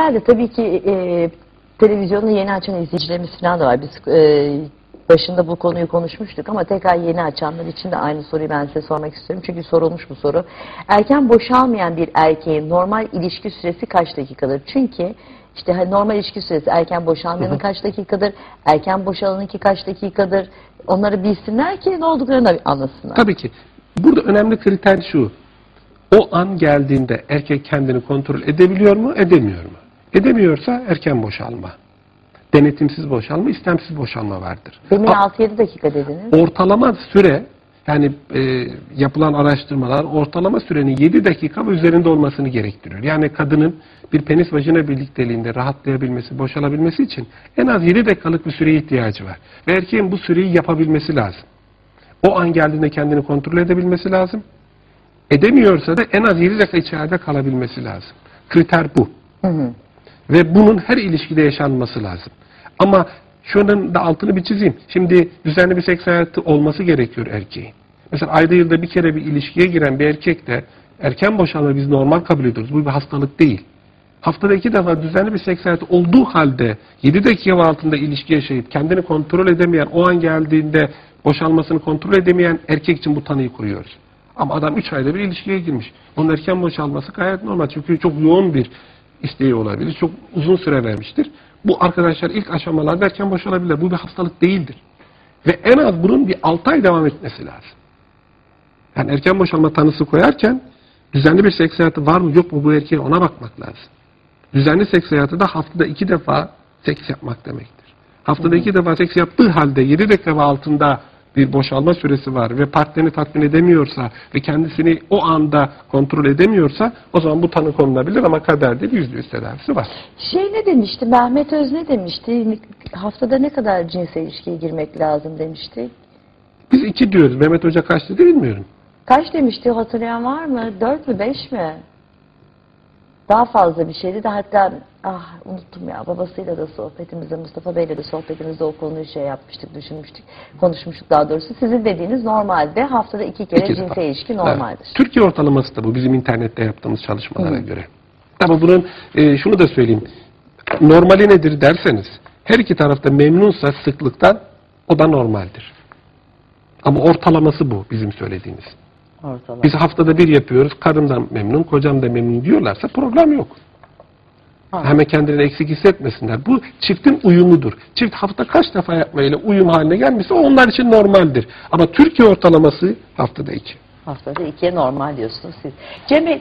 Herhalde tabii ki e, televizyonu yeni açan izleyicilerimiz falan da var. Biz e, başında bu konuyu konuşmuştuk ama tekrar yeni açanlar için de aynı soruyu ben size sormak istiyorum. Çünkü sorulmuş bu soru. Erken boşalmayan bir erkeğin normal ilişki süresi kaç dakikadır? Çünkü işte hani normal ilişki süresi erken boşanmanın kaç dakikadır, erken boşalanınki kaç dakikadır? Onları bilsinler ki ne olduklarını anlasınlar. Tabii ki. Burada önemli kriter şu. O an geldiğinde erkek kendini kontrol edebiliyor mu, edemiyor mu? Edemiyorsa erken boşalma. Denetimsiz boşalma, istemsiz boşalma vardır. Demin A- 6-7 dakika dediniz. ortalama süre yani e, yapılan araştırmalar ortalama sürenin 7 dakika ve üzerinde olmasını gerektiriyor. Yani kadının bir penis vajina birlikteliğinde rahatlayabilmesi, boşalabilmesi için en az 7 dakikalık bir süreye ihtiyacı var. Ve erkeğin bu süreyi yapabilmesi lazım. O an geldiğinde kendini kontrol edebilmesi lazım. Edemiyorsa da en az 7 dakika içeride kalabilmesi lazım. Kriter bu. Ve bunun her ilişkide yaşanması lazım. Ama şunun da altını bir çizeyim. Şimdi düzenli bir seks hayatı olması gerekiyor erkeğin. Mesela ayda yılda bir kere bir ilişkiye giren bir erkek de erken boşanma biz normal kabul ediyoruz. Bu bir hastalık değil. Haftada iki defa düzenli bir seks hayatı olduğu halde 7 dakika altında ilişki yaşayıp kendini kontrol edemeyen, o an geldiğinde boşalmasını kontrol edemeyen erkek için bu tanıyı koyuyoruz. Ama adam 3 ayda bir ilişkiye girmiş. Onun erken boşalması gayet normal. Çünkü çok yoğun bir isteği olabilir. Çok uzun süre vermiştir. Bu arkadaşlar ilk aşamalarda erken boşalabilirler. Bu bir hastalık değildir. Ve en az bunun bir 6 ay devam etmesi lazım. Yani erken boşalma tanısı koyarken düzenli bir seks hayatı var mı yok mu bu erkeğe ona bakmak lazım. Düzenli seks hayatı da haftada iki defa seks yapmak demektir. Haftada iki defa seks yaptığı halde 7 dakika altında bir boşalma süresi var ve partnerini tatmin edemiyorsa ve kendisini o anda kontrol edemiyorsa o zaman bu tanı konulabilir ama kaderde bir yüzde yüz tedavisi var. Şey ne demişti? Mehmet Öz ne demişti? Haftada ne kadar cinsel ilişkiye girmek lazım demişti. Biz iki diyoruz. Mehmet Hoca kaç dedi bilmiyorum. Kaç demişti hatırlayan var mı? Dört mü beş mi? Daha fazla bir şeydi de hatta ah unuttum ya babasıyla da sohbetimizde Mustafa Bey'le de sohbetimizde o konuyu şey yapmıştık düşünmüştük konuşmuştuk daha doğrusu sizin dediğiniz normalde haftada iki kere İki cinsel ilişki normaldir. Evet. Türkiye ortalaması da bu bizim internette yaptığımız çalışmalara göre. Ama bunun e, şunu da söyleyeyim. Normali nedir derseniz her iki tarafta memnunsa sıklıktan o da normaldir. Ama ortalaması bu bizim söylediğimiz. Ortalama. Biz haftada bir yapıyoruz. Karım da memnun, kocam da memnun diyorlarsa problem yok. Ha. Hemen kendilerini eksik hissetmesinler. Bu çiftin uyumudur. Çift hafta kaç defa yapmayla uyum haline gelmişse onlar için normaldir. Ama Türkiye ortalaması haftada iki. Haftada ikiye normal diyorsunuz siz. Cemil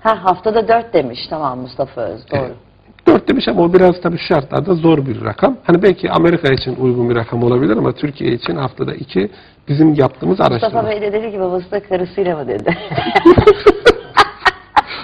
ha haftada dört demiş tamam Mustafa Öz doğru. Evet. Dört demiş ama o biraz tabii şartlarda zor bir rakam. Hani belki Amerika için uygun bir rakam olabilir ama Türkiye için haftada iki bizim yaptığımız Mustafa araştırma. Bey de dedi ki babası da karısıyla mı dedi.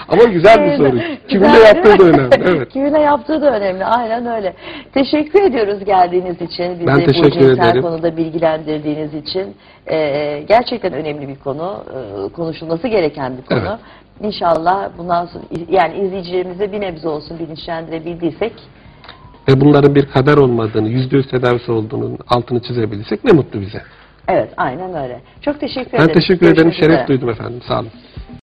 Ama güzel bir soru. Kiminle yaptığı da önemli. Evet. Kiminle yaptığı da önemli. Aynen öyle. Teşekkür ediyoruz geldiğiniz için. Bizi Ben bu teşekkür cinsel ederim. konuda bilgilendirdiğiniz için. Ee, gerçekten önemli bir konu. Ee, konuşulması gereken bir konu. Evet. İnşallah bundan sonra yani izleyicilerimize bir nebze olsun bilinçlendirebildiysek Ve bunların bir kader olmadığını, yüzde yüz tedavisi olduğunun altını çizebilirsek ne mutlu bize. evet aynen öyle. Çok teşekkür Ben ederim. teşekkür ederim. Üzere. Şeref duydum efendim. Sağ olun.